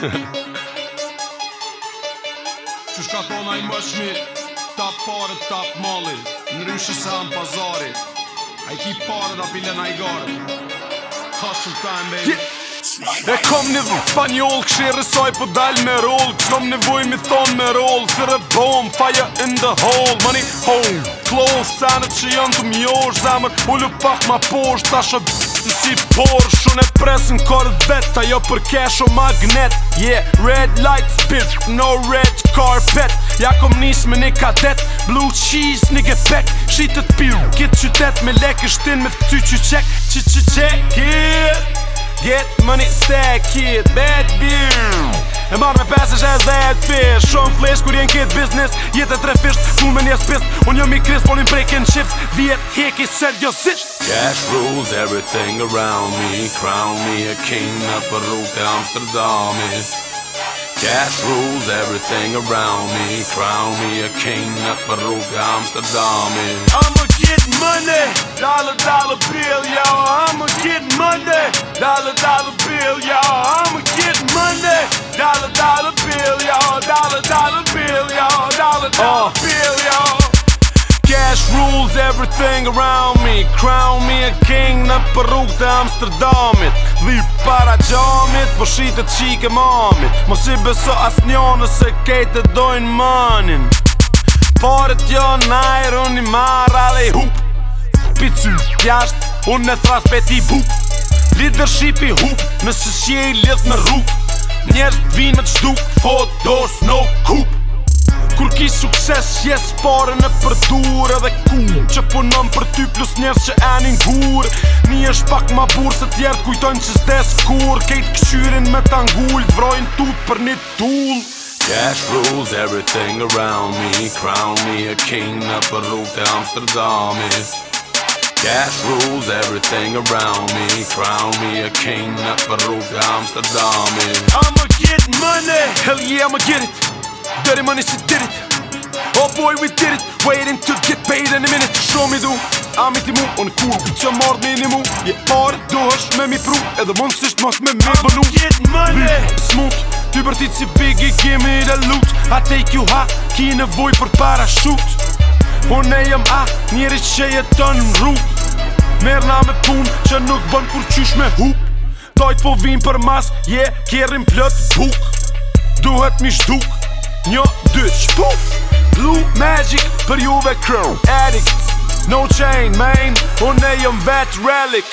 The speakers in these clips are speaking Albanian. Qështë ka kona i mëshmi Tap pare, tap mali Në ryshë se në pazari A i ki pare da pile na i gare Ka shumë ta e E kom një vë spanjol, kështë i rësaj po dal me roll Kështë nëm nevoj me thonë me roll Thërë bom, fire in the hole Money home, close, sanët që janë të mjosh Zemër, ullu pak ma posh, ta shëtë është si Porsche Unë e presin Corvette Ajo për cash o magnet Yeah, red light spit No red carpet Ja kom nis me një kadet Blue cheese një gepek Shitët piru Kitë qytet me lek ishtin me t'ky që qek Që që qek yeah. Get money stack it Bad beer E marrë me 5 e 60 fish Shumë flesh kur jenë kitë biznes Jete tre fisht Shumë një spist, unë jëm i krist, por një brekin chips Vjet heki seriosisht Cash rules everything around me Crown me a king në për rrugë të Amsterdamit Cash rules everything around me Crown me a king në për rrugë të Amsterdamit I'ma get money, dollar dollar bill, y'all I'ma get money, dollar dollar bill, y'all I'ma get money, dollar dollar bill, y'all Dollar dollar bill, y'all Dollar dollar bill, uh, everything around me Crown me a king në përrug të Amsterdamit Dhi para gjamit, po shite të qike mamit Mos i beso as njone se kejt e dojnë manin Pare jo najrë, unë i marra dhe i hup Picu pjasht, unë e thras pe ti bup Leadership i hup, në shje i lidh në rup Njerës t'vin me t'shduk, fotos no kup Kur ki sukses, jes pare në përdur Edhe ku që punon për ty plus njerës që enin gur Mi është pak ma burë se tjertë kujtojnë që zdes kur Kejt këshyrin me tangull, dvrojnë tut për një tull Cash rules everything around me Crown me a king në për rrugë të Amsterdamit Cash rules everything around me Crown me a king në për rrugë të Amsterdamit I'ma get money Hell yeah, I'ma get it dirty money, she did it Oh boy, we did it Waiting to get paid in a minute Show me do Am i ti mu, on cool Për që mord një Je pare, do me mi pru Edhe mund mos me me bënu I'm getting money Smut Ty bërtit si big i me the loot I take you high Ki nevoj për parachute Por ne jëm a Njeri që jetën në rrut Merë na me pun Që nuk bën kur qysh me hup Dojt po vim për mas Je, yeah, kjerim plët buk Duhet mi shduk Një, dy, shpuf Blue Magic për juve crew Addicts, no chain, main Unë e jëm vet relic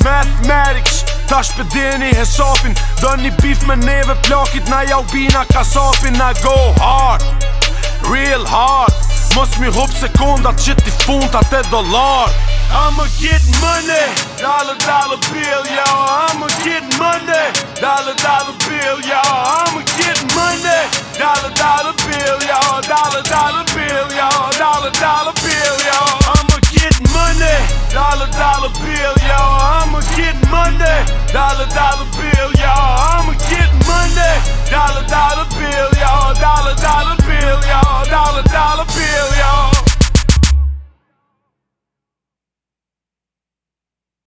Mathematics Ta shpedini hesopin Do një bif me neve plakit Na ja ubina kasopin Na go hard Real hard Mos mi hup sekundat që ti funta te dolar I'ma get money Dollar dollar bill yo I'ma get bill, y'all. Dollar, dollar bill, y'all. I'ma get money. Dollar, dollar bill, y'all. I'ma get money.